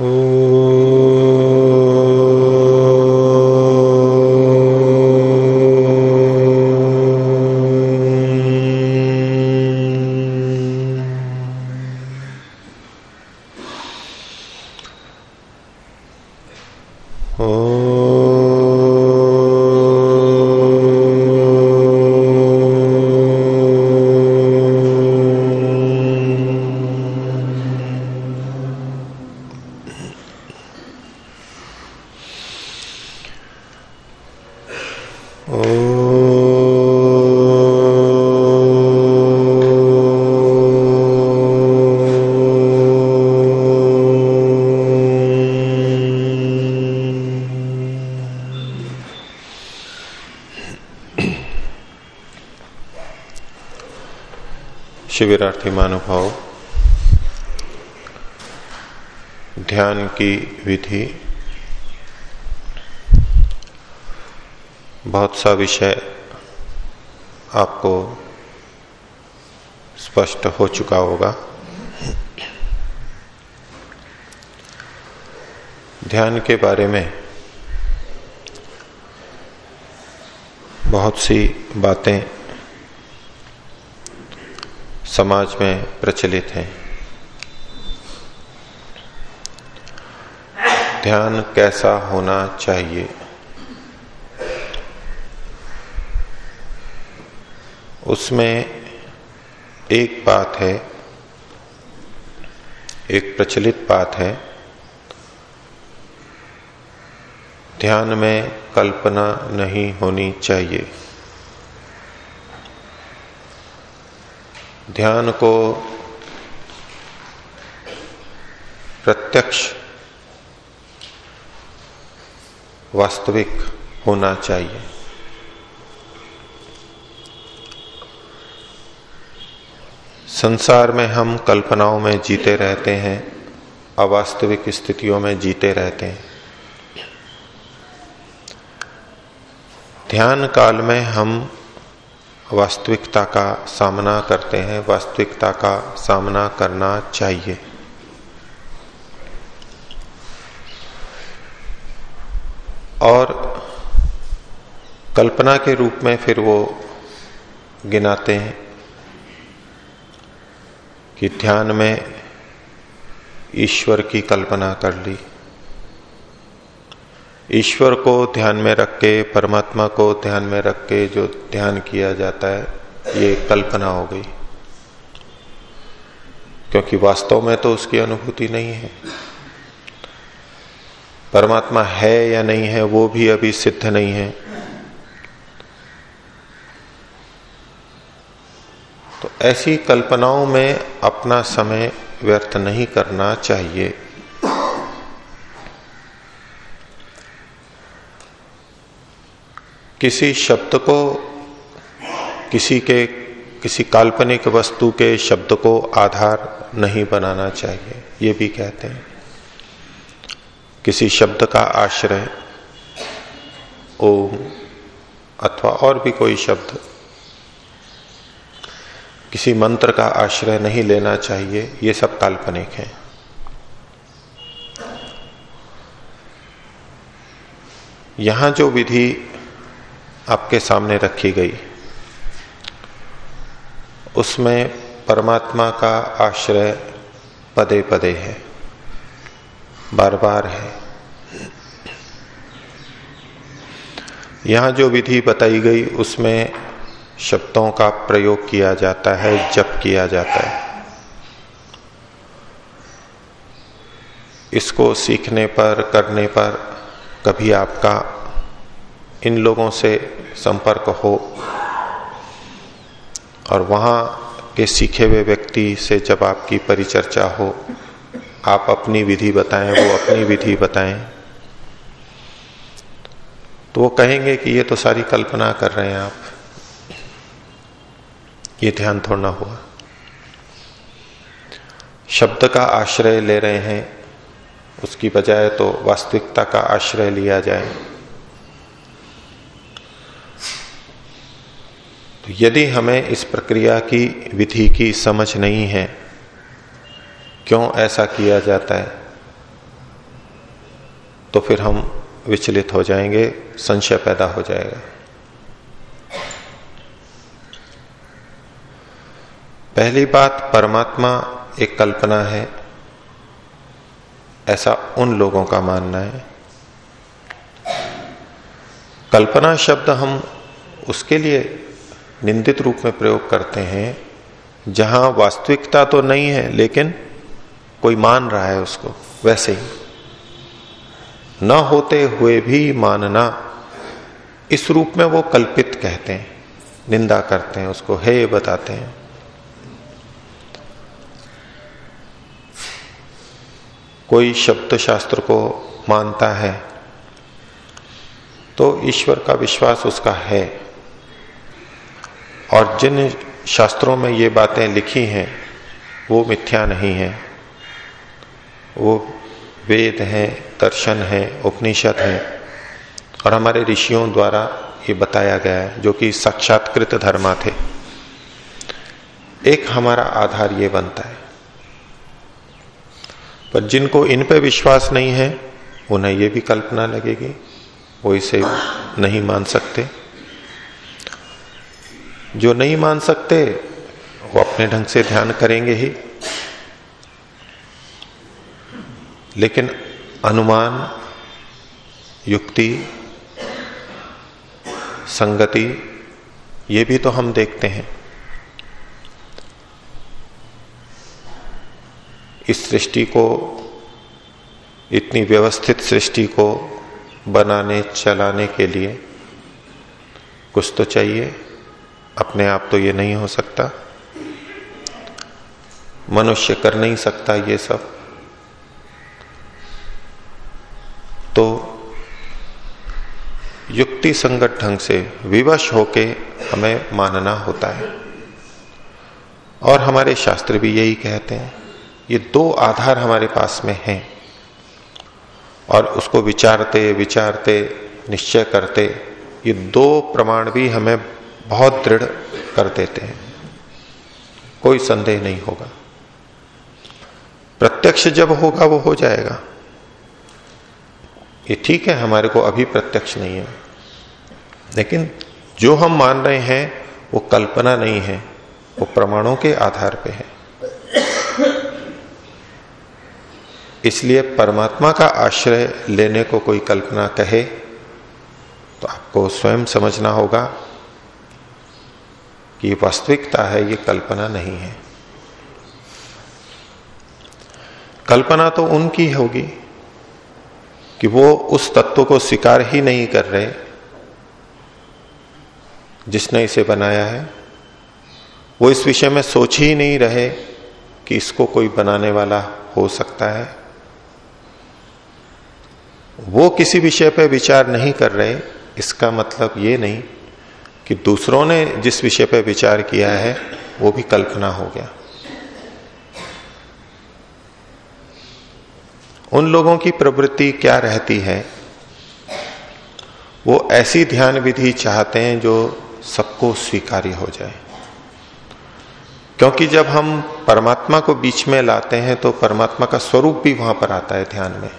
ओ शिविरार्थी महानुभाव ध्यान की विधि। बहुत सा विषय आपको स्पष्ट हो चुका होगा। ध्यान के बारे में बहुत सी बातें समाज में प्रचलित है। ध्यान कैसा होना चाहिए? उसमें एक बात है, एक प्रचलित बात है, ध्यान में कल्पना नहीं होनी चाहिए। ध्यान को प्रत्यक्ष वास्तविक होना चाहिए। संसार में हम कल्पनाओं में जीते रहते हैं, अवास्तविक स्थितियों में जीते रहते हैं। ध्यान काल में हम वास्तविकता का सामना करते हैं, वास्तविकता का सामना करना चाहिए। और कल्पना के रूप में फिर वो गिनाते हैं कि ध्यान में ईश्वर की कल्पना कर ली। ईश्वर को ध्यान में रख के, परमात्मा को ध्यान में रख के जो ध्यान किया जाता है, ये कल्पना हो गई। क्योंकि वास्तव में तो उसकी अनुभूति नहीं है। परमात्मा है या नहीं है, वो भी अभी सिद्ध नहीं है। तो ऐसी कल्पनाओं में अपना समय व्यर्थ नहीं करना चाहिए। किसी शब्द को, किसी के, किसी काल्पनिक वस्तु के शब्द को आधार नहीं बनाना चाहिए, ये भी कहते हैं। किसी शब्द का आश्रय, ओम, अथवा और भी कोई शब्द, किसी मंत्र का आश्रय नहीं लेना चाहिए, ये सब काल्पनिक है। यहाँ जो विधि आपके सामने रखी गई। उसमें परमात्मा का आश्रय पदे पदे है बार बार है। यहाँ जो विधि बताई गई, उसमें शब्दों का प्रयोग किया जाता है, जप किया जाता है। इसको सीखने पर, करने पर कभी आपका इन लोगों से संपर्क हो। और वहाँ के सीखे हुए व्यक्ति से जब आपकी परिचर्चा हो, आप अपनी विधि बताएँ, वो अपनी विधि बताएँ तो वो कहेंगे कि ये तो सारी कल्पना कर रहे हैं आप। ये ध्यान थोड़ा हुआ। शब्द का आश्रय ले रहे हैं, उसकी बजाय तो वास्तविकता का आश्रय लिया जाए। यदि हमें इस प्रक्रिया की विधि की समझ नहीं है, क्यों ऐसा किया जाता है? तो फिर हम विचलित हो जाएँगे, संशय पैदा हो जाएगा। पहली बात, परमात्मा एक कल्पना है। ऐसा उन लोगों का मानना है। कल्पना शब्द हम उसके लिए निंदित रूप में प्रयोग करते हैं, जहाँ वास्तविकता तो नहीं है, लेकिन कोई मान रहा है उसको, वैसे ही। न होते हुए भी मानना, इस रूप में वो कल्पित कहते हैं, निंदा करते हैं, उसको हे बताते हैं। कोई शब्द शास्त्र को मानता है तो ईश्वर का विश्वास उसका है। और जिन शास्त्रों में ये बातें लिखी हैं, वो मिथ्या नहीं है। वो वेद हैं, दर्शन है, उपनिषद है। और हमारे ऋषियों द्वारा ये बताया गया है, जो कि साक्षात्कृत धर्मा थे। एक हमारा आधार ये बनता है। पर जिनको इन पे विश्वास नहीं है, उन्हें ये भी कल्पना लगेगी, वो इसे नहीं मान सकते। जो नहीं मान सकते, वो अपने ढंग से ध्यान करेंगे ही। लेकिन अनुमान, युक्ति, संगति, ये भी तो हम देखते हैं। इस सृष्टि को, इतनी व्यवस्थित सृष्टि को बनाने, चलाने के लिए कुछ तो चाहिए। अपने आप तो ये नहीं हो सकता। मनुष्य कर नहीं सकता ये सब। तो युक्ति संगत ढंग से विवश होके हमें मानना होता है। और हमारे शास्त्र भी यही कहते हैं, ये दो आधार हमारे पास में हैं। और उसको विचारते विचारते, निश्चय करते, ये दो प्रमाण भी हमें बहुत दृढ़ कर देते हैं। कोई संदेह नहीं होगा। प्रत्यक्ष जब होगा, वो हो जाएगा। ये ठीक है, हमारे को अभी प्रत्यक्ष नहीं है। लेकिन जो हम मान रहे हैं, वो कल्पना नहीं है। वो प्रमाणों के आधार पे है। इसलिए परमात्मा का आश्रय लेने को कोई कल्पना कहे तो आपको स्वयं समझना होगा कि ये वास्तविकता है, ये कल्पना नहीं है। कल्पना तो उनकी होगी कि वो उस तत्व को स्वीकार ही नहीं कर रहे जिसने इसे बनाया है। वो इस विषय में सोच ही नहीं रहे कि इसको कोई बनाने वाला हो सकता है। वो किसी विषय पर विचार नहीं कर रहे, इसका मतलब ये नहीं कि दूसरों ने जिस विषय पर विचार किया है, वो भी कल्पना हो गया। उन लोगों की प्रवृत्ति क्या रहती है, वो ऐसी ध्यान विधि चाहते हैं जो सबको स्वीकार्य हो जाए। क्योंकि जब हम परमात्मा को बीच में लाते हैं तो परमात्मा का स्वरूप भी वहाँ पर आता है ध्यान में।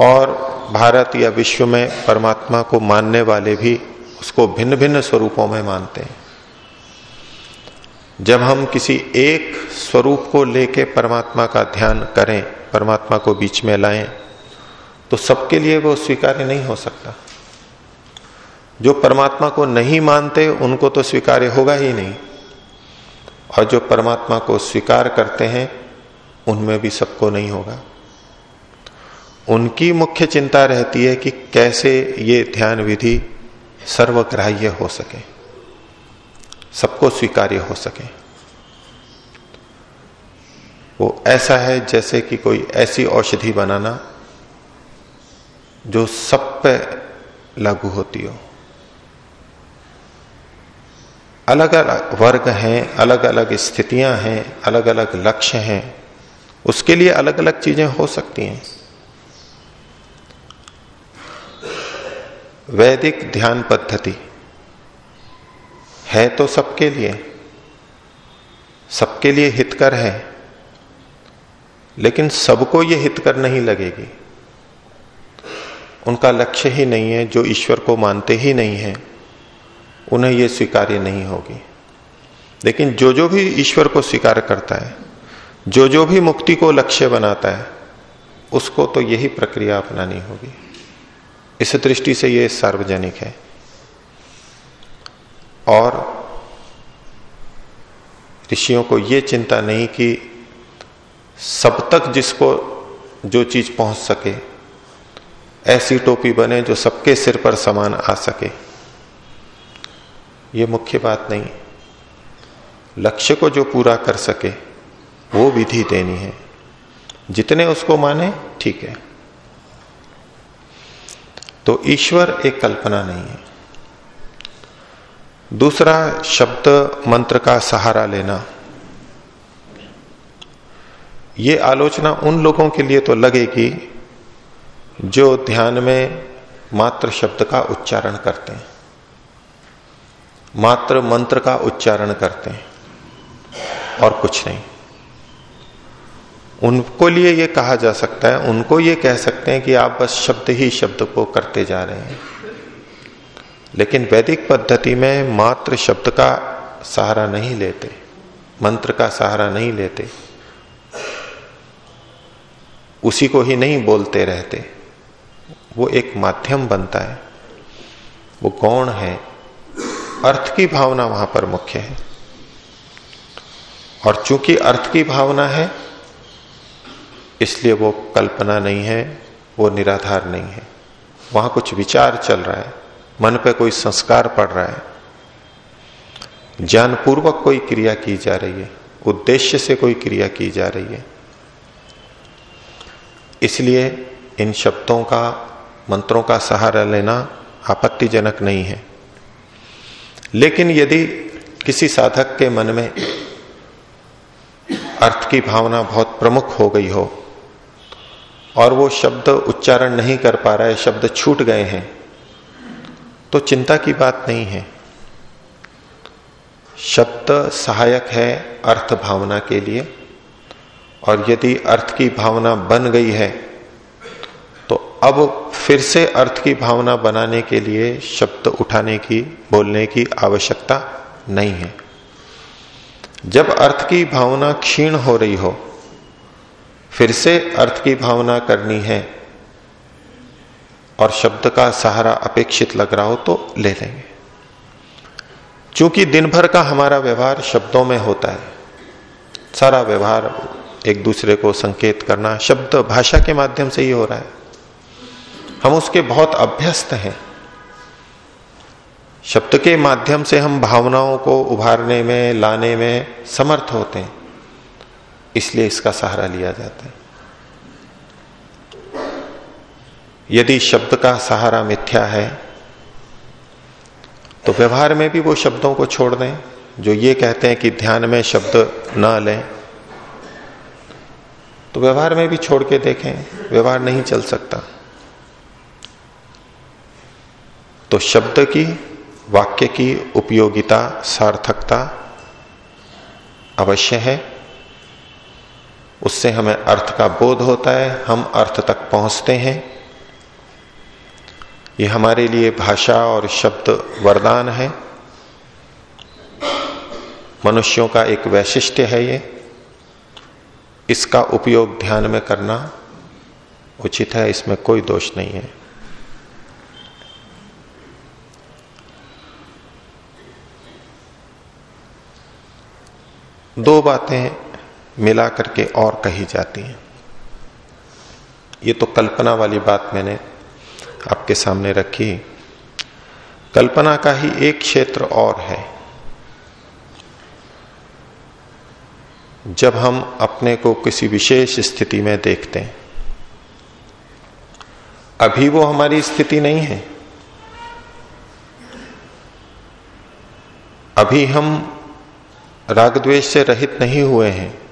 और भारत या विश्व में परमात्मा को मानने वाले भी उसको भिन्न भिन्न स्वरूपों में मानते हैं। जब हम किसी एक स्वरूप को लेके परमात्मा का ध्यान करें, परमात्मा को बीच में लाएँ तो सबके लिए वो स्वीकार्य नहीं हो सकता। जो परमात्मा को नहीं मानते, उनको तो स्वीकार्य होगा ही नहीं। और जो परमात्मा को स्वीकार करते हैं, उनमें भी सबको नहीं होगा। उनकी मुख्य चिंता रहती है कि कैसे ये ध्यान विधि सर्वग्राह्य हो सके, सबको स्वीकार्य हो सके। वो ऐसा है जैसे कि कोई ऐसी औषधि बनाना जो सब पे लागू होती हो। अलग अलग वर्ग हैं अलग अलग स्थितियाँ हैं अलग अलग लक्ष्य हैं, उसके लिए अलग अलग चीज़ें हो सकती हैं। वैदिक ध्यान पद्धति है तो सबके लिए सबके लिए हितकर है, लेकिन सबको ये हितकर नहीं लगेगी। उनका लक्ष्य ही नहीं है, जो ईश्वर को मानते ही नहीं है, उन्हें यह स्वीकार्य नहीं होगी। लेकिन जो जो भी ईश्वर को स्वीकार करता है, जो जो भी मुक्ति को लक्ष्य बनाता है, उसको तो यही प्रक्रिया अपनानी होगी। इस दृष्टि से यह सार्वजनिक है। और ऋषियों को यह चिंता नहीं कि सब तक जिसको जो चीज़ पहुँच सके, ऐसी टोपी बने जो सबके सिर पर समान आ सके। ये मुख्य बात नहीं। लक्ष्य को जो पूरा कर सके, वो विधि देनी है। जितने उसको माने, ठीक है। तो ईश्वर एक कल्पना नहीं है। दूसरा शब्द मंत्र का सहारा लेना। ये आलोचना उन लोगों के लिए तो लगेगी जो ध्यान में मात्र शब्द का उच्चारण करते हैं। मात्र मंत्र का उच्चारण करते हैं और कुछ नहीं। उनको लिए ये कहा जा सकता है, उनको ये कह सकते हैं कि आप बस शब्द ही शब्द को करते जा रहे हैं। लेकिन वैदिक पद्धति में मात्र शब्द का सहारा नहीं लेते, मंत्र का सहारा नहीं लेते, उसी को ही नहीं बोलते रहते। वो एक माध्यम बनता है, वो कौन है, अर्थ की भावना वहाँ पर मुख्य है। और चूँकि अर्थ की भावना है इसलिए वो कल्पना नहीं है, वो निराधार नहीं है। वहाँ कुछ विचार चल रहा है, मन पे कोई संस्कार पड़ रहा है। ज्ञानपूर्वक कोई क्रिया की जा रही है, उद्देश्य से कोई क्रिया की जा रही है। इसलिए इन शब्दों का, मंत्रों का सहारा लेना आपत्तिजनक नहीं है। लेकिन यदि किसी साधक के मन में अर्थ की भावना बहुत प्रमुख हो गई हो और वो शब्द उच्चारण नहीं कर पा रहा है, शब्द छूट गए हैं। तो चिंता की बात नहीं है। शब्द सहायक है अर्थ भावना के लिए, और यदि अर्थ की भावना बन गई है तो अब फिर से अर्थ की भावना बनाने के लिए शब्द उठाने की, बोलने की आवश्यकता नहीं है। जब अर्थ की भावना क्षीण हो रही हो फिर से अर्थ की भावना करनी है और शब्द का सहारा अपेक्षित लग रहा हो तो ले लेंगे। क्योंकि दिन भर का हमारा व्यवहार शब्दों में होता है, सारा व्यवहार एक दूसरे को संकेत करना शब्द भाषा के माध्यम से ही हो रहा है। हम उसके बहुत अभ्यस्त हैं। शब्द के माध्यम से हम भावनाओं को उभारने में, लाने में समर्थ होते हैं। इसलिए इसका सहारा लिया जाता है। यदि शब्द का सहारा मिथ्या है तो व्यवहार में भी वो शब्दों को छोड़ दें, जो ये कहते हैं कि ध्यान में शब्द ना लें तो व्यवहार में भी छोड़ के देखें, व्यवहार नहीं चल सकता। तो शब्द की, वाक्य की उपयोगिता, सार्थकता अवश्य है। उससे हमें अर्थ का बोध होता है, हम अर्थ तक पहुँचते हैं। ये हमारे लिए भाषा और शब्द वरदान है। मनुष्यों का एक वैशिष्ट्य है ये। इसका उपयोग ध्यान में करना उचित है, इसमें कोई दोष नहीं है। दो बातें मिला करके और कही जाती हैं। ये तो कल्पना वाली बात मैंने आपके सामने रखी। कल्पना का ही एक क्षेत्र और है। जब हम अपने को किसी विशेष स्थिति में देखते हैं, अभी वो हमारी स्थिति नहीं है। अभी हम राग द्वेष से रहित नहीं हुए हैं।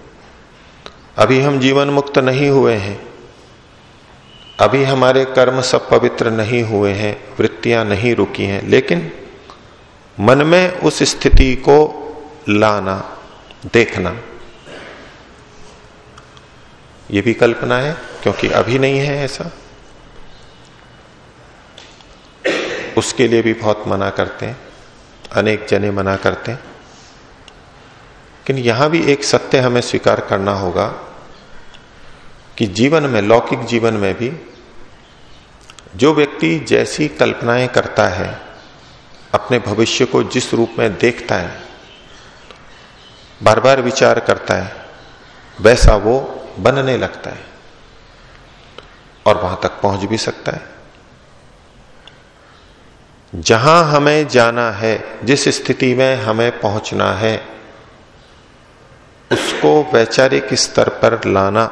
अभी हम जीवन मुक्त नहीं हुए हैं। अभी हमारे कर्म सब पवित्र नहीं हुए हैं, वृत्तियाँ नहीं रुकी हैं, लेकिन मन में उस स्थिति को लाना, देखना। ये भी कल्पना है, क्योंकि अभी नहीं है ऐसा। उसके लिए भी बहुत मना करते हैं, अनेक जने मना करते हैं। लेकिन यहाँ भी एक सत्य हमें स्वीकार करना होगा कि जीवन में, लौकिक जीवन में भी जो व्यक्ति जैसी कल्पनाएँ करता है, अपने भविष्य को जिस रूप में देखता है बार बार विचार करता है, वैसा वो बनने लगता है और वहाँ तक पहुँच भी सकता है। जहाँ हमें जाना है, जिस स्थिति में हमें पहुँचना है उसको वैचारिक स्तर पर लाना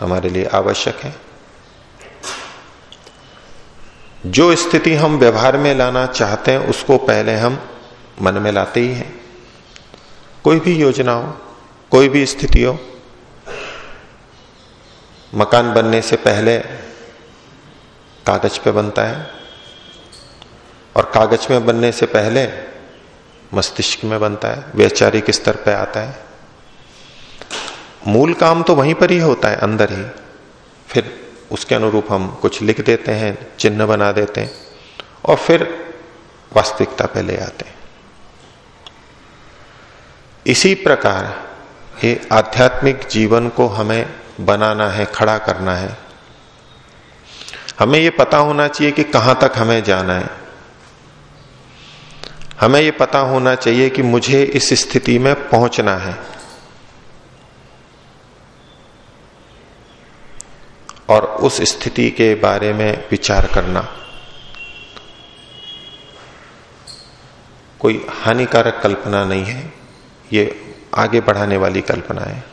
हमारे लिए आवश्यक है। जो स्थिति हम व्यवहार में लाना चाहते हैं, उसको पहले हम मन में लाते ही हैं। कोई भी योजना हो, कोई भी स्थिति हो, मकान बनने से पहले कागज़ पे बनता है और कागज़ में बनने से पहले मस्तिष्क में बनता है, वैचारिक स्तर पर आता है। मूल काम तो वहीं पर ही होता है, अंदर ही। फिर उसके अनुरूप हम कुछ लिख देते हैं, चिन्ह बना देते हैं, और फिर वास्तविकता पे ले आते हैं। इसी प्रकार ये आध्यात्मिक जीवन को हमें बनाना है, खड़ा करना है। हमें ये पता होना चाहिए कि कहाँ तक हमें जाना है। हमें ये पता होना चाहिए कि मुझे इस स्थिति में पहुँचना है। और उस स्थिति के बारे में विचार करना। कोई हानिकारक कल्पना नहीं है। ये आगे बढ़ाने वाली कल्पना है।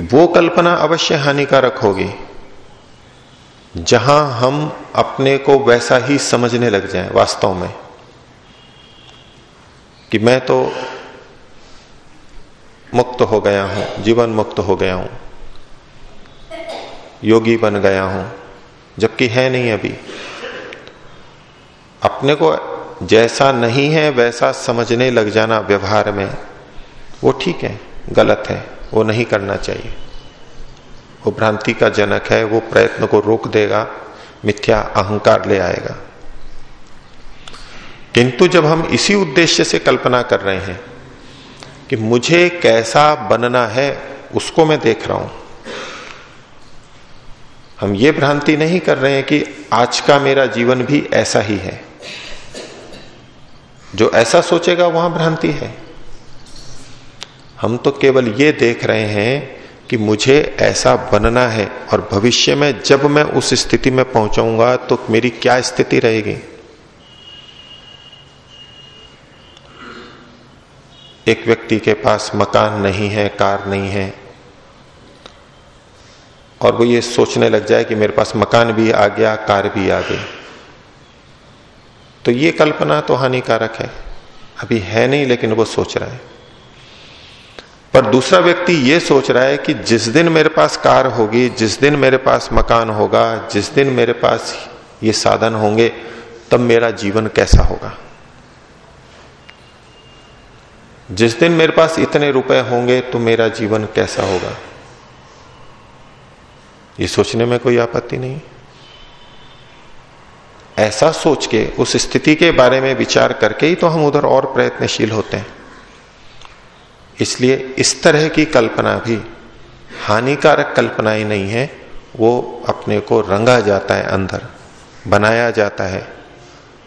वो कल्पना अवश्य हानिकारक होगी। जहाँ हम अपने को वैसा ही समझने लग जाएँ वास्तव में, कि मैं तो मुक्त हो गया हूँ, जीवन मुक्त हो गया हूँ, योगी बन गया हूँ, जबकि है नहीं अभी। अपने को जैसा नहीं है, वैसा समझने लग जाना व्यवहार में, वो ठीक है, गलत है, वो नहीं करना चाहिए। वो भ्रांति का जनक है, वो प्रयत्न को रोक देगा, मिथ्या अहंकार ले आएगा। किंतु जब हम इसी उद्देश्य से कल्पना कर रहे हैं कि मुझे कैसा बनना है, उसको मैं देख रहा हूँ। हम ये भ्रांति नहीं कर रहे हैं कि आज का मेरा जीवन भी ऐसा ही है। जो ऐसा सोचेगा, वहाँ भ्रांति है। हम तो केवल ये देख रहे हैं कि मुझे ऐसा बनना है और भविष्य में जब मैं उस स्थिति में पहुंचाऊँगा तो मेरी क्या स्थिति रहेगी? एक व्यक्ति के पास मकान नहीं है, कार नहीं है, और वो ये सोचने लग जाए कि मेरे पास मकान भी आ गया, कार भी आ गई। तो ये कल्पना तो हानिकारक है। अभी है नहीं, लेकिन वो सोच रहा है। पर दूसरा व्यक्ति ये सोच रहा है कि जिस दिन मेरे पास कार होगी, जिस दिन मेरे पास मकान होगा, जिस दिन मेरे पास ये साधन होंगे, तब मेरा जीवन कैसा होगा? जिस दिन मेरे पास इतने रुपए होंगे तो मेरा जीवन कैसा होगा? ये सोचने में कोई आपत्ति नहीं। ऐसा सोच के, उस स्थिति के बारे में विचार करके ही तो हम उधर और प्रयत्नशील होते हैं। इसलिए इस तरह की कल्पना भी हानिकारक कल्पना ही नहीं है, वो अपने को रंगा जाता है अंदर, बनाया जाता है,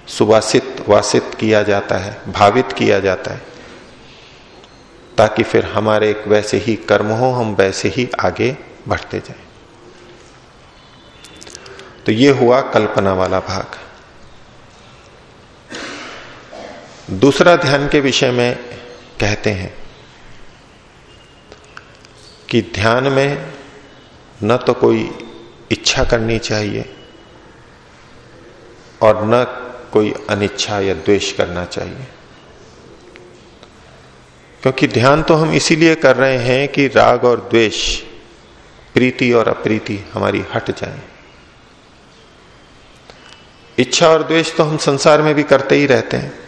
सुवासित, वासित किया जाता है, भावित किया जाता है, ताकि फिर हमारे एक वैसे ही कर्म हो, हम वैसे ही आगे बढ़ते जाए। तो ये हुआ कल्पना वाला भाग। दूसरा ध्यान के विषय में कहते हैं कि ध्यान में न तो कोई इच्छा करनी चाहिए और न कोई अनिच्छा या द्वेष करना चाहिए। क्योंकि ध्यान तो हम इसीलिए कर रहे हैं कि राग और द्वेष, प्रीति और अप्रीति हमारी हट जाए। इच्छा और द्वेष तो हम संसार में भी करते ही रहते हैं।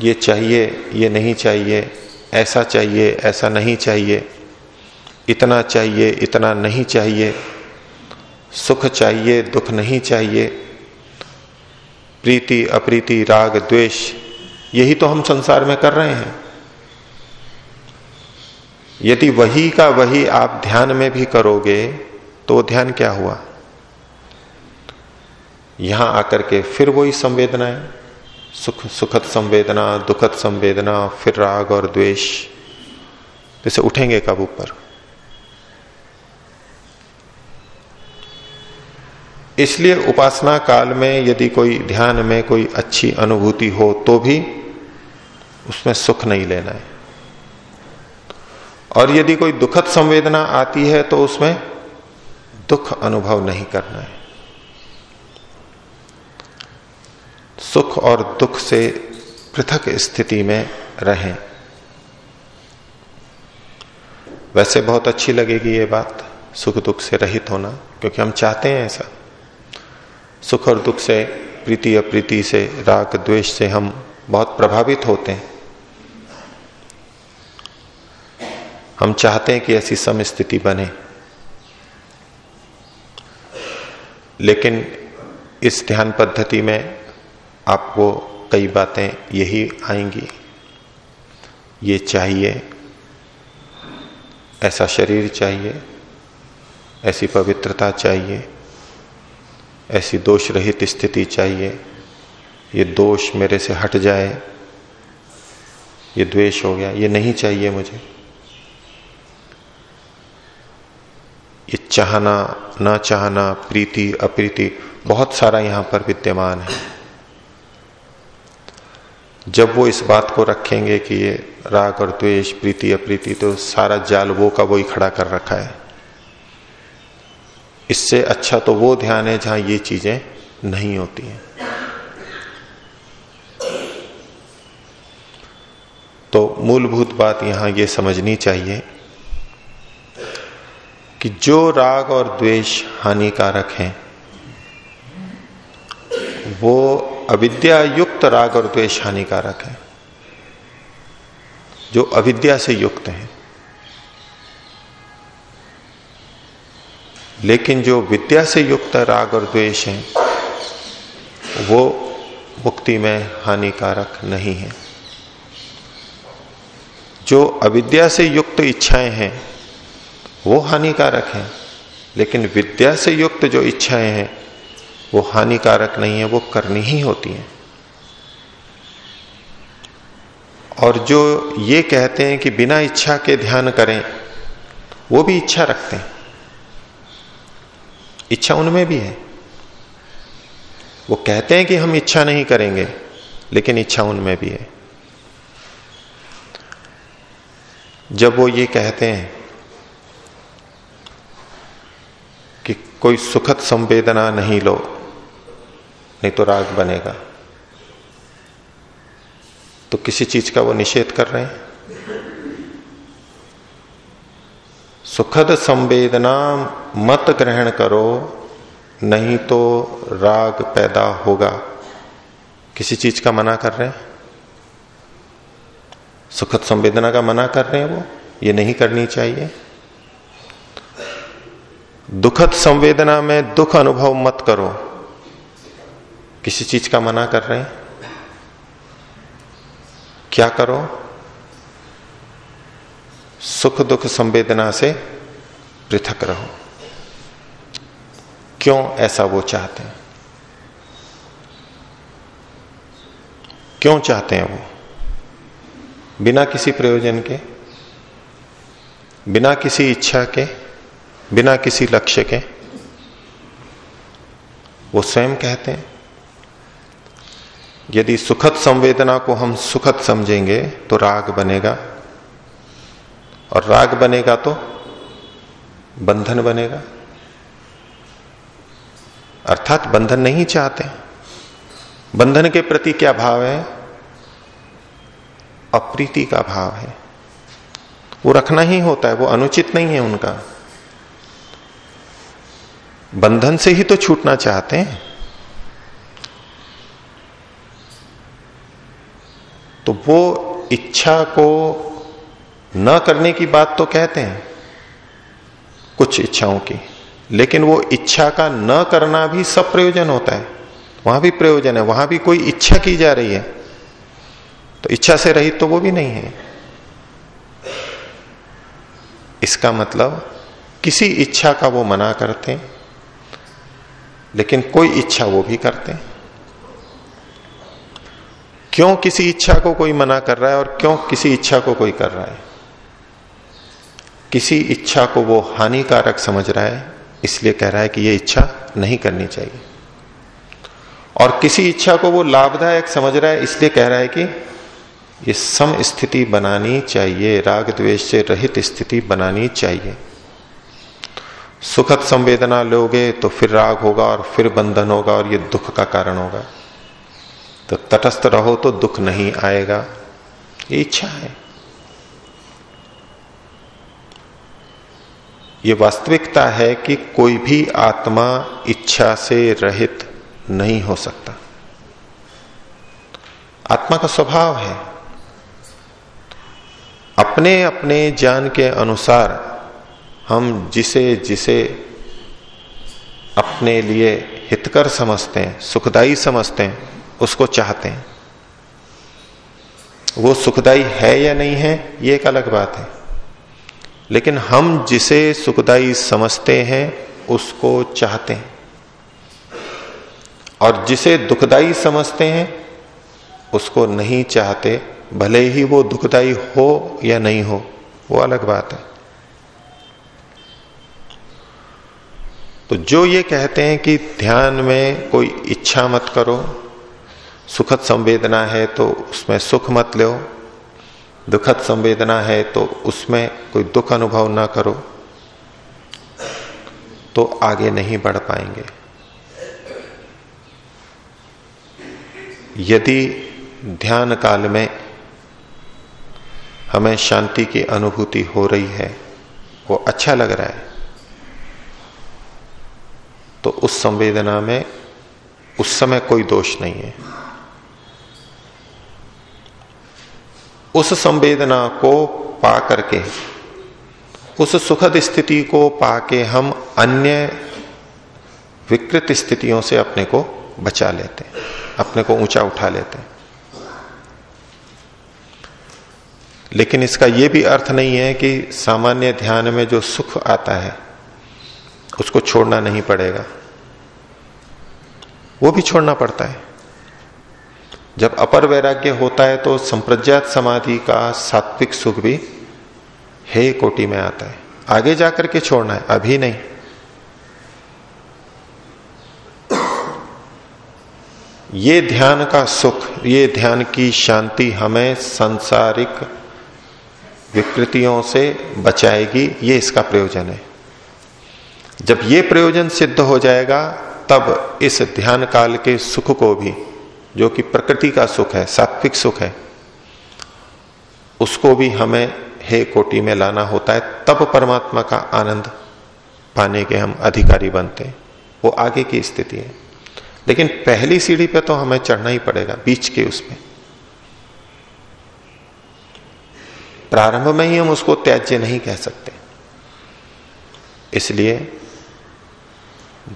ये चाहिए, ये नहीं चाहिए, ऐसा चाहिए, ऐसा नहीं चाहिए। इतना चाहिए, इतना नहीं चाहिए। सुख चाहिए, दुख नहीं चाहिए। प्रीति, अप्रीति, राग, द्वेष, यही तो हम संसार में कर रहे हैं। यदि वही का वही आप ध्यान में भी करोगे तो ध्यान क्या हुआ? यहाँ आकर के फिर वही संवेदनाएँ, सुख, सुखद संवेदना, दुखद संवेदना, फिर राग और द्वेष, जैसे उठेंगे कब ऊपर? इसलिए उपासना काल में यदि कोई ध्यान में कोई अच्छी अनुभूति हो तो भी उसमें सुख नहीं लेना है। और यदि कोई दुखद संवेदना आती है तो उसमें दुख अनुभव नहीं करना है। सुख और दुख से पृथक स्थिति में रहें। वैसे बहुत अच्छी लगेगी ये बात, सुख दुख से रहित होना, क्योंकि हम चाहते हैं ऐसा। सुख और दुख से, प्रीति अप्रीति से, राग द्वेष से हम बहुत प्रभावित होते हैं। हम चाहते हैं कि ऐसी सम स्थिति बने। लेकिन इस ध्यान पद्धति में आपको कई बातें यही आएँगी। ये चाहिए, ऐसा शरीर चाहिए, ऐसी पवित्रता चाहिए ऐसी दोष रहित स्थिति चाहिए। ये दोष मेरे से हट जाए। ये द्वेष हो गया। ये नहीं चाहिए मुझे। ये चाहना, ना चाहना, प्रीति, अप्रीति, बहुत सारा यहाँ पर विद्यमान है। जब वो इस बात को रखेंगे कि ये राग और द्वेष, प्रीति, अप्रीति तो सारा जाल वो का वो ही खड़ा कर रखा है। इससे अच्छा तो वो ध्यान है जहाँ ये चीज़ें नहीं होती हैं। तो मूलभूत बात यहाँ ये समझनी चाहिए कि जो राग और द्वेष हानिकारक हैं, वो अविद्या युक्त राग और द्वेष हानिकारक है, जो अविद्या से युक्त है। लेकिन जो विद्या से युक्त राग और द्वेष है, वो मुक्ति में हानिकारक नहीं है। जो अविद्या से युक्त इच्छाएँ हैं, वो हानिकारक हैं, लेकिन विद्या से युक्त जो इच्छाएँ हैं, वो हानिकारक नहीं है, वो करनी ही होती हैं। और जो ये कहते हैं कि बिना इच्छा के ध्यान करें, वो भी इच्छा रखते हैं। इच्छा उनमें भी है। वो कहते हैं कि हम इच्छा नहीं करेंगे, लेकिन इच्छा उनमें भी है। जब वो ये कहते हैं कि कोई सुखद संवेदना नहीं लो, नहीं तो राग बनेगा। तो किसी चीज़ का वो निषेध कर रहे हैं? सुखद संवेदना मत ग्रहण करो, नहीं तो राग पैदा होगा। किसी चीज़ का मना कर रहे हैं? सुखद संवेदना का मना कर रहे हैं वो? ये नहीं करनी चाहिए। दुखद संवेदना में दुख अनुभव मत करो। किसी चीज़ का मना कर रहे हैं? क्या करो? सुख दुख संवेदना से पृथक रहो। क्यों ऐसा वो चाहते हैं? क्यों चाहते हैं वो? बिना किसी प्रयोजन के, बिना किसी इच्छा के, बिना किसी लक्ष्य के वो स्वयं कहते हैं। यदि सुखद संवेदना को हम सुखद समझेंगे तो राग बनेगा। और राग बनेगा तो बंधन बनेगा। अर्थात बंधन नहीं चाहते। बंधन के प्रति क्या भाव है? अप्रीति का भाव है। वो रखना ही होता है, वो अनुचित नहीं है उनका। बंधन से ही तो छूटना चाहते हैं। तो वो इच्छा को न करने की बात तो कहते हैं, कुछ इच्छाओं की। लेकिन वो इच्छा का न करना भी सब प्रयोजन होता है। वहाँ भी प्रयोजन है, वहाँ भी कोई इच्छा की जा रही है। तो इच्छा से रहित तो वो भी नहीं है। इसका मतलब किसी इच्छा का वो मना करते हैं लेकिन कोई इच्छा वो भी करते। हैं क्यों किसी इच्छा को कोई मना कर रहा है और क्यों किसी इच्छा को कोई कर रहा है? किसी इच्छा को वो हानिकारक समझ रहा है, इसलिए कह रहा है कि ये इच्छा नहीं करनी चाहिए। और किसी इच्छा को वो लाभदायक समझ रहा है, इसलिए कह रहा है कि ये सम स्थिति बनानी चाहिए, राग द्वेष से रहित स्थिति बनानी चाहिए। सुखद संवेदना लोगे तो फिर राग होगा और फिर बंधन होगा और ये दुख का कारण होगा। तो तटस्थ रहो तो दुख नहीं आएगा। ये इच्छा है। ये वास्तविकता है कि कोई भी आत्मा इच्छा से रहित नहीं हो सकता। आत्मा का स्वभाव है। अपने अपने ज्ञान के अनुसार हम जिसे जिसे अपने लिए हितकर समझते हैं सुखदाई समझते हैं, उसको चाहते हैं। वो सुखदाई है या नहीं है, ये एक अलग बात है। लेकिन हम जिसे सुखदाई समझते हैं, उसको चाहते हैं। और जिसे दुखदाई समझते हैं, उसको नहीं चाहते, भले ही वो दुखदाई हो या नहीं हो, वो अलग बात है। तो जो ये कहते हैं कि ध्यान में कोई इच्छा मत करो, सुखद संवेदना है तो उसमें सुख मत लो दुखद संवेदना है तो उसमें कोई दुख अनुभव ना करो तो आगे नहीं बढ़ पाएँगे। यदि ध्यान काल में हमें शांति की अनुभूति हो रही है, वो अच्छा लग रहा है तो उस संवेदना में उस समय कोई दोष नहीं है। उस संवेदना को पा करके, उस सुखद स्थिति को पाके हम अन्य विकृत स्थितियों से अपने को बचा लेते हैं, अपने को ऊँचा उठा लेते हैं। लेकिन इसका यह भी अर्थ नहीं है कि सामान्य ध्यान में जो सुख आता है, उसको छोड़ना नहीं पड़ेगा। वो भी छोड़ना पड़ता है। जब अपर वैराग्य होता है तो संप्रज्ञात समाधि का सात्विक सुख भी हे कोटि में आता है। आगे जाकर के छोड़ना है, अभी नहीं। ये ध्यान का सुख, ये ध्यान की शांति हमें सांसारिक विकृतियों से बचाएगी, ये इसका प्रयोजन है। जब ये प्रयोजन सिद्ध हो जाएगा, तब इस ध्यान काल के सुख को भी जो कि प्रकृति का सुख है, सात्विक सुख है, उसको भी हमें हे कोटि में लाना होता है, तब परमात्मा का आनंद पाने के हम अधिकारी बनते हैं। वो आगे की स्थिति है। लेकिन पहली सीढ़ी पे तो हमें चढ़ना ही पड़ेगा, बीच के उसमें प्रारंभ में ही हम उसको त्याज्य नहीं कह सकते। इसलिए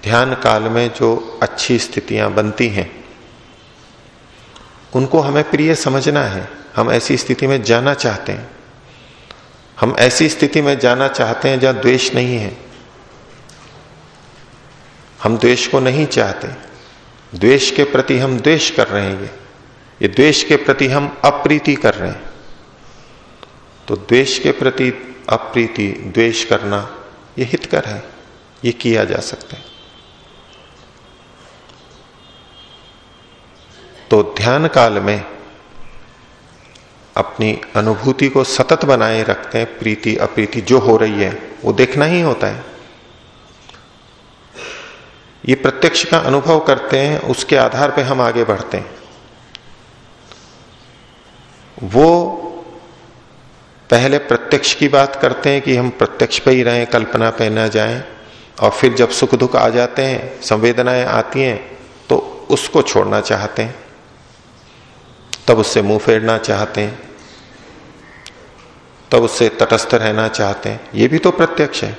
ध्यान काल में जो अच्छी स्थितियाँ बनती हैं उनको हमें प्रिय समझना है। हम ऐसी स्थिति में जाना चाहते हैं। हम ऐसी स्थिति में जाना चाहते हैं जहाँ द्वेष नहीं है। हम द्वेष को नहीं चाहते। द्वेष के प्रति हम द्वेष कर रहे हैं। ये ये द्वेष के प्रति हम अप्रीति कर रहे हैं। तो द्वेष के प्रति अप्रीति, द्वेष करना ये हितकर है। ये किया जा सकता है। तो ध्यान काल में अपनी अनुभूति को सतत बनाए रखते हैं, प्रीति, अप्रीति जो हो रही है, वो देखना ही होता है। ये प्रत्यक्ष का अनुभव करते हैं, उसके आधार पे हम आगे बढ़ते हैं। वो पहले प्रत्यक्ष की बात करते हैं कि हम प्रत्यक्ष पे ही रहें, कल्पना पे न जाएँ, और फिर जब सुख दुख आ जाते हैं, संवेदनाएँ आती हैं तो उसको छोड़ना चाहते हैं। तब उससे मुँह फेरना चाहते हैं। तब उससे तटस्थ रहना चाहते हैं। ये भी तो प्रत्यक्ष है।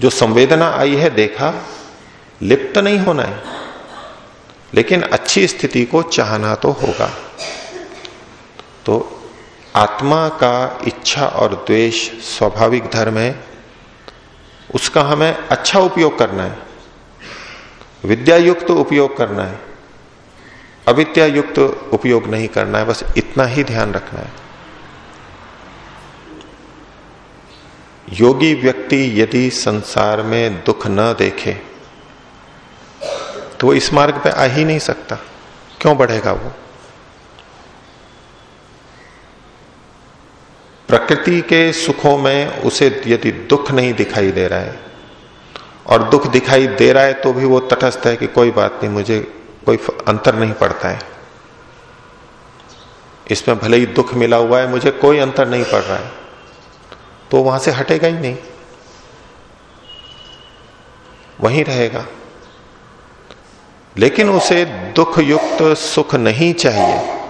जो संवेदना आई है, देखा, लिप्त नहीं होना है। लेकिन अच्छी स्थिति को चाहना तो होगा। तो आत्मा का इच्छा और द्वेष स्वाभाविक धर्म है। उसका हमें अच्छा उपयोग करना है। विद्यायुक्त तो उपयोग करना है। अविद्या युक्त उपयोग नहीं करना है, बस इतना ही ध्यान रखना है। योगी व्यक्ति यदि संसार में दुख न देखे तो वो इस मार्ग पे आ ही नहीं सकता। क्यों बढ़ेगा वो? प्रकृति के सुखों में उसे यदि दुख नहीं दिखाई दे रहा है, और दुख दिखाई दे रहा है तो भी वो तटस्थ है कि कोई बात नहीं, मुझे कोई अंतर नहीं पड़ता है। इसमें भले ही दुख मिला हुआ है, मुझे कोई अंतर नहीं पड़ रहा है। तो वहाँ से हटेगा ही नहीं। वहीं रहेगा। लेकिन उसे दुख युक्त सुख नहीं चाहिए।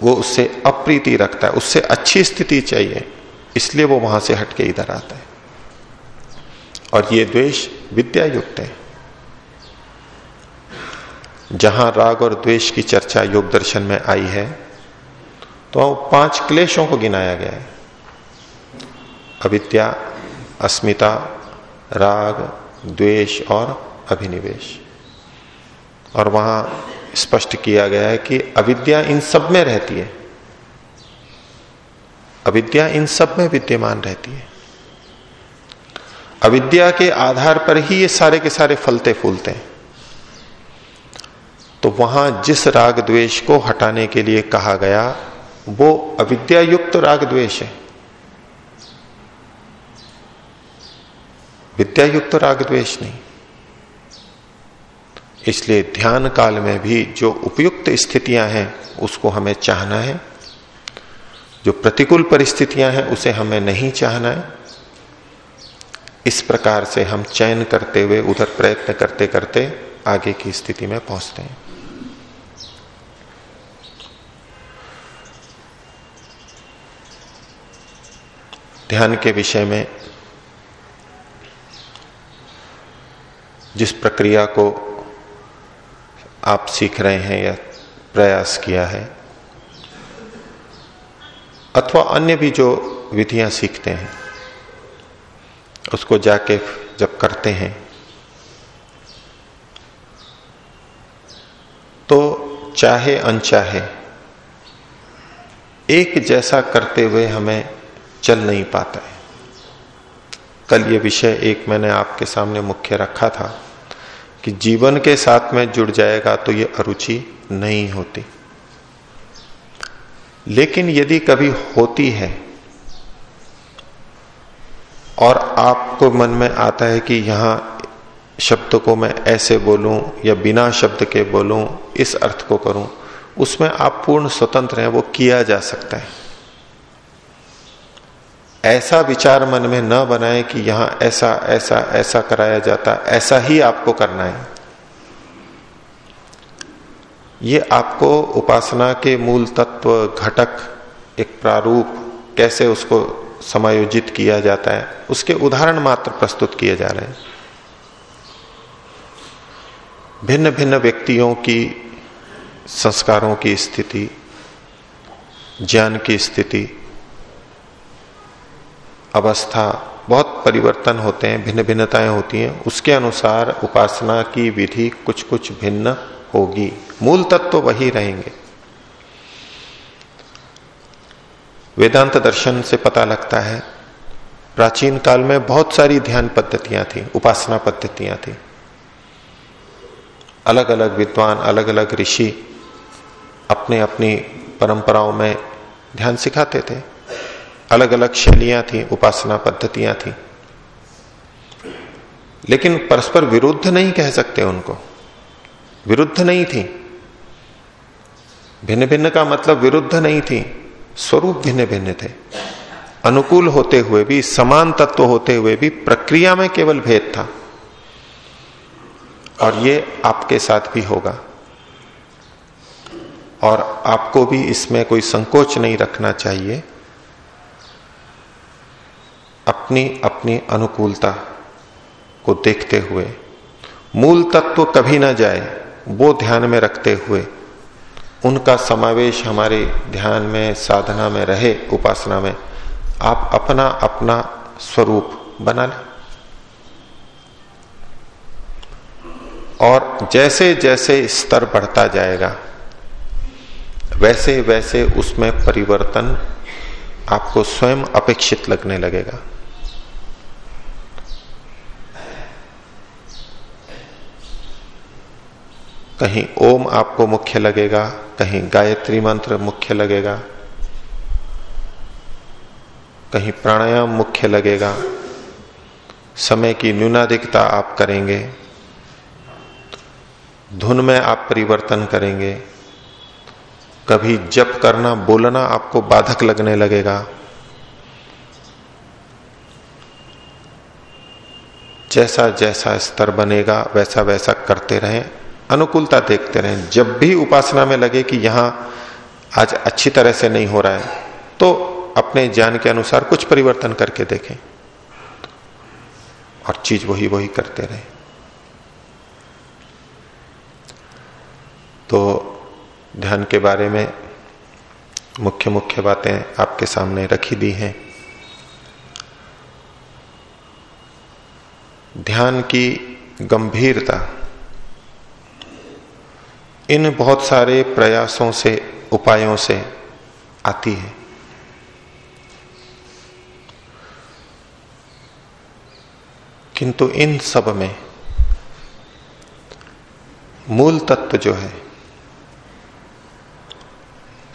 वो उससे अप्रीति रखता है, उससे अच्छी स्थिति चाहिए। इसलिए वो वहाँ से हटके इधर आता है। और ये द्वेष विद्या युक्त है। जहाँ राग और द्वेष की चर्चा योग दर्शन में आई है तो पाँच क्लेशों को गिनाया गया है। अविद्या, अस्मिता, राग, द्वेष और अभिनिवेश। और वहाँ स्पष्ट किया गया है कि अविद्या इन सब में रहती है। अविद्या इन सब में विद्यमान रहती है। अविद्या के आधार पर ही ये सारे के सारे फलते फूलते हैं। तो वहाँ जिस राग द्वेष को हटाने के लिए कहा गया, वो अविद्या युक्त राग द्वेष है। विद्या युक्त राग द्वेष नहीं। इसलिए ध्यान काल में भी जो उपयुक्त स्थितियाँ हैं, उसको हमें चाहना है। जो प्रतिकूल परिस्थितियाँ हैं, उसे हमें नहीं चाहना है। इस प्रकार से हम चयन करते हुए, उधर प्रयत्न करते करते आगे की स्थिति में पहुँचते हैं। ध्यान के विषय में जिस प्रक्रिया को आप सीख रहे हैं या प्रयास किया है, अथवा अन्य भी जो विधियाँ सीखते हैं, उसको जाके जब करते हैं तो चाहे अनचाहे, एक जैसा करते हुए हमें चल नहीं पाता है। कल ये विषय एक मैंने आपके सामने मुख्य रखा था कि जीवन के साथ में जुड़ जाएगा तो ये अरुचि नहीं होती। लेकिन यदि कभी होती है और आपको मन में आता है कि यहाँ शब्द को मैं ऐसे बोलूँ या बिना शब्द के बोलूँ, इस अर्थ को करूँ, उसमें आप पूर्ण स्वतंत्र हैं, वो किया जा सकता है। ऐसा विचार मन में न बनाए कि यहाँ ऐसा ऐसा ऐसा कराया जाता, ऐसा ही आपको करना है। ये आपको उपासना के मूल तत्व, घटक, एक प्रारूप, कैसे उसको समायोजित किया जाता है, उसके उदाहरण मात्र प्रस्तुत किए जा रहे हैं। भिन्न भिन्न व्यक्तियों की, संस्कारों की स्थिति, ज्ञान की स्थिति अवस्था, बहुत परिवर्तन होते हैं भिन्न भिन्नताएँ होती हैं। उसके अनुसार उपासना की विधि कुछ कुछ भिन्न होगी। मूल तत्व तो वही रहेंगे। वेदांत दर्शन से पता लगता है, प्राचीन काल में बहुत सारी ध्यान पद्धतियाँ थी, उपासना पद्धतियाँ थी। अलग अलग विद्वान अलग अलग ऋषि अपने अपनी परंपराओं में ध्यान सिखाते थे। अलग अलग शैलियाँ थी, उपासना पद्धतियाँ थी। लेकिन परस्पर विरुद्ध नहीं कह सकते उनको। विरुद्ध नहीं थी। भिन्न भिन्न का मतलब विरुद्ध नहीं थी, स्वरूप भिन्न भिन्न थे। अनुकूल होते हुए भी, समान तत्व होते हुए भी प्रक्रिया में केवल भेद था। और ये आपके साथ भी होगा। और आपको भी इसमें कोई संकोच नहीं रखना चाहिए। अपनी अपनी अनुकूलता को देखते हुए। मूल तत्व कभी ना जाए, वो ध्यान में रखते हुए। उनका समावेश हमारे ध्यान में, साधना में रहे, उपासना में, आप अपना अपना स्वरूप बना लें। और जैसे जैसे स्तर बढ़ता जाएगा, वैसे वैसे उसमें परिवर्तन आपको स्वयं अपेक्षित लगने लगेगा। कहीं ओम आपको मुख्य लगेगा, कहीं गायत्री मंत्र मुख्य लगेगा, कहीं प्राणायाम मुख्य लगेगा, समय की न्यूनाधिकता आप करेंगे, धुन में आप परिवर्तन करेंगे। कभी जप करना, बोलना आपको बाधक लगने लगेगा। जैसा जैसा स्तर बनेगा, वैसा वैसा करते रहें, अनुकूलता देखते रहें। जब भी उपासना में लगे कि यहाँ आज अच्छी तरह से नहीं हो रहा है तो अपने ज्ञान के अनुसार कुछ परिवर्तन करके देखें। और चीज़ वही वही करते रहें। तो ध्यान के बारे में मुख्य मुख्य बातें आपके सामने रखी दी हैं। ध्यान की गंभीरता। इन बहुत सारे प्रयासों से, उपायों से आती है। किंतु इन सब में मूल तत्व जो है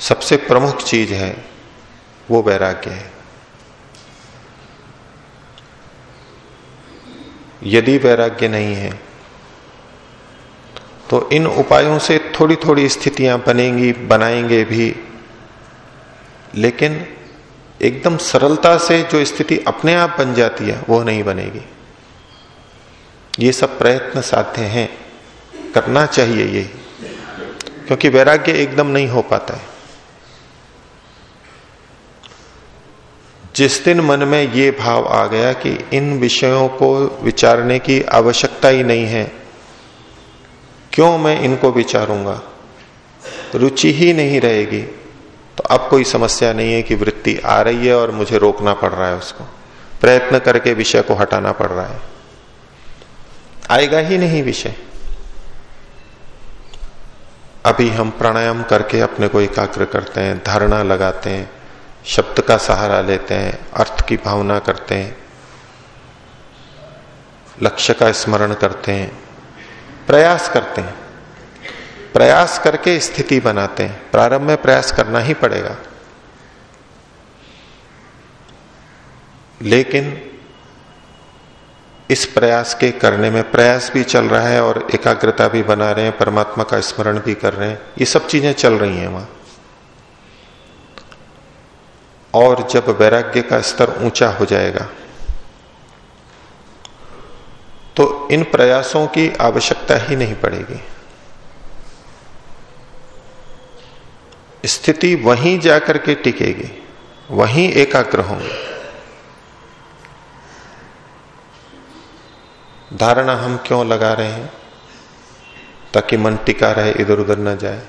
सबसे प्रमुख चीज़ है, वो वैराग्य है। यदि वैराग्य नहीं है तो इन उपायों से थोड़ी थोड़ी स्थितियाँ बनेंगी, बनाएँगे भी। लेकिन एकदम सरलता से जो स्थिति अपने आप बन जाती है, वो नहीं बनेगी। ये सब प्रयत्न साध्य हैं, करना चाहिए ये, क्योंकि वैराग्य एकदम नहीं हो पाता है। जिस दिन मन में ये भाव आ गया कि इन विषयों को विचारने की आवश्यकता ही नहीं है, क्यों मैं इनको विचारूँगा? रुचि ही नहीं रहेगी। तो अब कोई समस्या नहीं है कि वृत्ति आ रही है और मुझे रोकना पड़ रहा है उसको। प्रयत्न करके विषय को हटाना पड़ रहा है। आएगा ही नहीं विषय। अभी हम प्राणायाम करके अपने को एकाग्र करते हैं, धारणा लगाते हैं। शब्द का सहारा लेते हैं, अर्थ की भावना करते हैं, लक्ष्य का स्मरण करते हैं, प्रयास करते हैं। प्रयास करके स्थिति बनाते हैं। प्रारंभ में प्रयास करना ही पड़ेगा। लेकिन इस प्रयास के करने में प्रयास भी चल रहा है और एकाग्रता भी बना रहे हैं, परमात्मा का स्मरण भी कर रहे हैं। ये सब चीज़ें चल रही हैं वहाँ। और जब वैराग्य का स्तर ऊँचा हो जाएगा तो इन प्रयासों की आवश्यकता ही नहीं पड़ेगी। स्थिति वहीं जाकर के टिकेगी, वहीं एकाग्र होंगे। धारणा हम क्यों लगा रहे हैं? ताकि मन टिका रहे इधर उधर न जाए।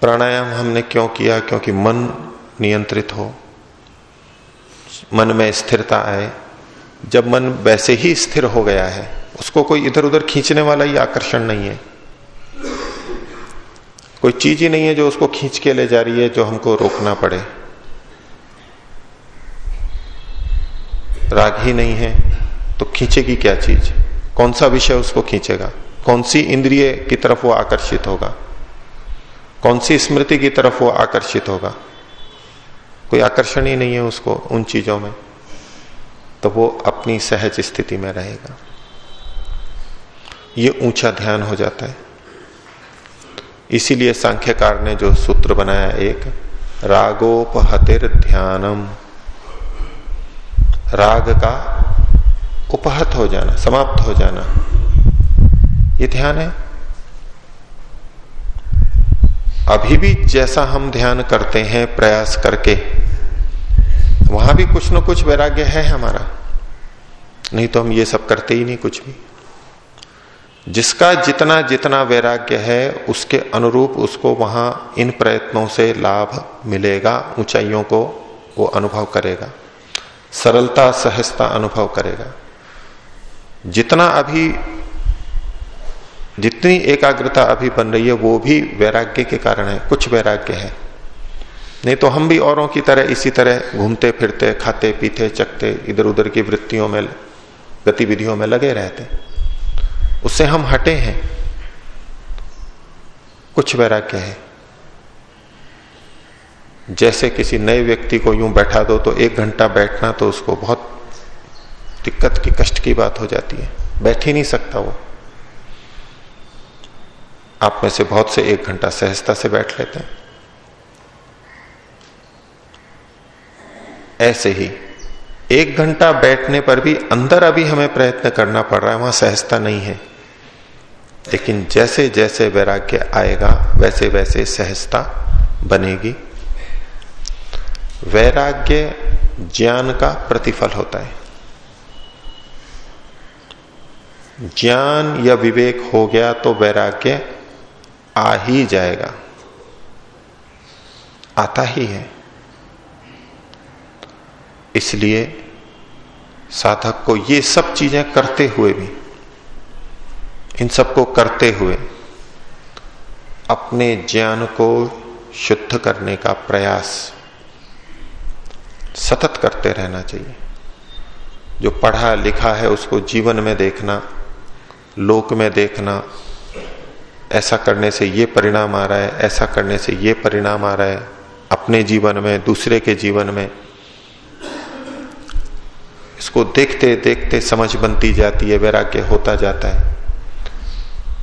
प्राणायाम हमने क्यों किया? क्योंकि मन नियंत्रित हो, मन में स्थिरता आए। जब मन वैसे ही स्थिर हो गया है, उसको कोई इधर उधर खींचने वाला ही आकर्षण नहीं है। कोई चीज़ ही नहीं है जो उसको खींच के ले जा रही है, जो हमको रोकना पड़े। राग ही नहीं है तो खींचेगी क्या चीज़? कौन सा विषय उसको खींचेगा? कौन सी इंद्रिय की तरफ़ वो आकर्षित होगा? कौन सी स्मृति की तरफ़ वो आकर्षित होगा? कोई आकर्षण ही नहीं है उसको उन चीज़ों में। तो वो अपनी सहज स्थिति में रहेगा। ये ऊँचा ध्यान हो जाता है। इसीलिए सांख्यकार ने जो सूत्र बनाया एक, रागोपहतिर ध्यानम। राग का उपहत हो जाना, समाप्त हो जाना। ये ध्यान है। अभी भी जैसा हम ध्यान करते हैं, प्रयास करके वहाँ भी कुछ न कुछ वैराग्य है हमारा। नहीं तो हम ये सब करते ही नहीं कुछ भी। जिसका जितना जितना वैराग्य है, उसके अनुरूप उसको वहाँ इन प्रयत्नों से लाभ मिलेगा, ऊंचाइयों को वो अनुभव करेगा। सरलता, सहजता अनुभव करेगा। जितना अभी, जितनी एकाग्रता अभी बन रही है, वो भी वैराग्य के कारण है, कुछ वैराग्य है। नहीं तो हम भी औरों की तरह इसी तरह घूमते फिरते, खाते, पीते चकते इधर उधर की वृत्तियों में, गतिविधियों में लगे रहते उससे हम हटे हैं। कुछ वैराग्य है। जैसे किसी नए व्यक्ति को यूँ बैठा दो तो एक घंटा बैठना तो उसको बहुत दिक्कत की, कष्ट की बात हो जाती है। बैठ ही नहीं सकता वो। आप में से बहुत से एक घंटा सहजता से बैठ लेते हैं। ऐसे ही, एक घंटा बैठने पर भी अंदर अभी हमें प्रयत्न करना पड़ रहा है, वहाँ सहजता नहीं है। लेकिन जैसे जैसे वैराग्य आएगा, वैसे वैसे सहजता बनेगी। वैराग्य ज्ञान का प्रतिफल होता है। ज्ञान या विवेक हो गया तो वैराग्य आ ही जाएगा। आता ही है। इसलिए साधक को ये सब चीज़ें करते हुए भी, इन सबको करते हुए अपने ज्ञान को शुद्ध करने का प्रयास सतत करते रहना चाहिए। जो पढ़ा लिखा है उसको जीवन में देखना, लोक में देखना, ऐसा करने से ये परिणाम आ रहा है, ऐसा करने से ये परिणाम आ रहा है, अपने जीवन में, दूसरे के जीवन में इसको देखते देखते समझ बनती जाती है, वैराग्य होता जाता है।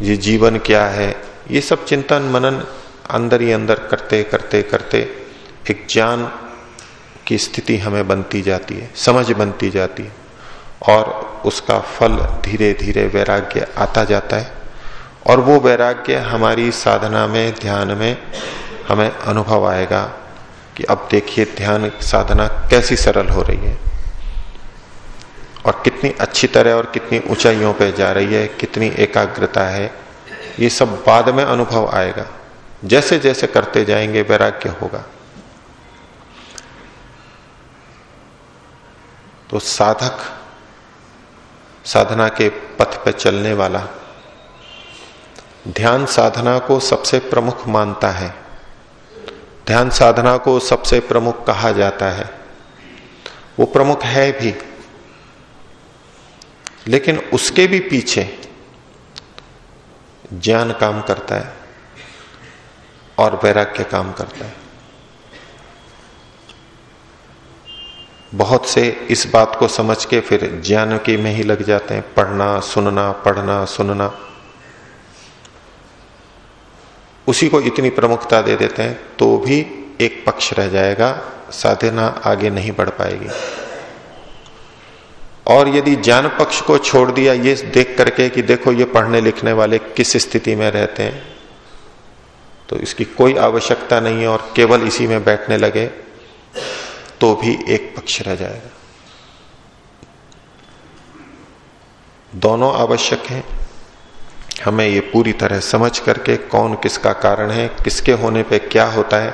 ये जीवन क्या है? ये सब चिंतन मनन अंदर ही अंदर करते करते करते एक ज्ञान की स्थिति हमें बनती जाती है, समझ बनती जाती है और उसका फल धीरे धीरे वैराग्य आता जाता है और वो वैराग्य हमारी साधना में, ध्यान में हमें अनुभव आएगा कि अब देखिए ध्यान साधना कैसी सरल हो रही है। और कितनी अच्छी तरह और कितनी ऊंचाइयों पे जा रही है, कितनी एकाग्रता है, ये सब बाद में अनुभव आएगा। जैसे जैसे करते जाएँगे, वैराग्य होगा। तो साधक साधना के पथ पर चलने वाला, ध्यान साधना को सबसे प्रमुख मानता है। ध्यान साधना को सबसे प्रमुख कहा जाता है। वो प्रमुख है भी। लेकिन उसके भी पीछे ज्ञान काम करता है और वैराग्य काम करता है। बहुत से इस बात को समझ के फिर ज्ञान के में ही लग जाते हैं, पढ़ना, सुनना पढ़ना, सुनना। उसी को इतनी प्रमुखता दे देते हैं तो भी एक पक्ष रह जाएगा, साधना आगे नहीं बढ़ पाएगी। और यदि ज्ञान पक्ष को छोड़ दिया ये देख करके कि देखो ये पढ़ने लिखने वाले किस स्थिति में रहते हैं तो इसकी कोई आवश्यकता नहीं है और केवल इसी में बैठने लगे तो भी एक पक्ष रह जाएगा। दोनों आवश्यक हैं। हमें ये पूरी तरह समझ करके कौन किसका कारण है, किसके होने पे क्या होता है,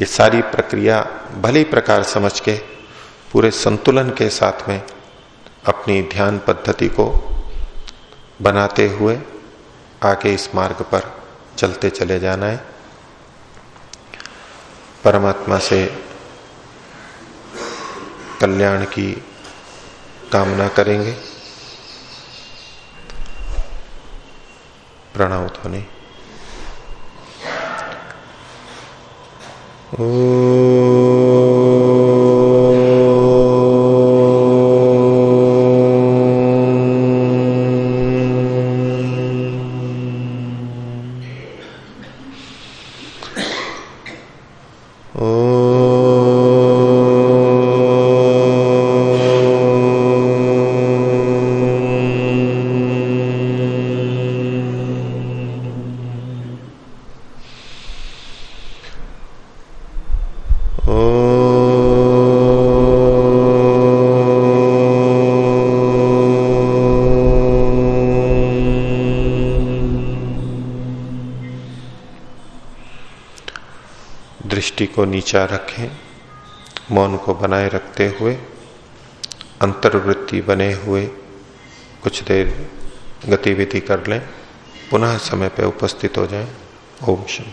ये सारी प्रक्रिया भली प्रकार समझ के पूरे संतुलन के साथ में अपनी ध्यान पद्धति को बनाते हुए आगे इस मार्ग पर चलते चले जाना है। परमात्मा से कल्याण की कामना करेंगे। प्रणव ध्वनि। ओ को नीचा रखें, मौन को बनाए रखते हुए, अंतर्वृत्ति बने हुए कुछ देर गतिविधि कर लें, पुनः समय पर उपस्थित हो जाएँ। ओम शम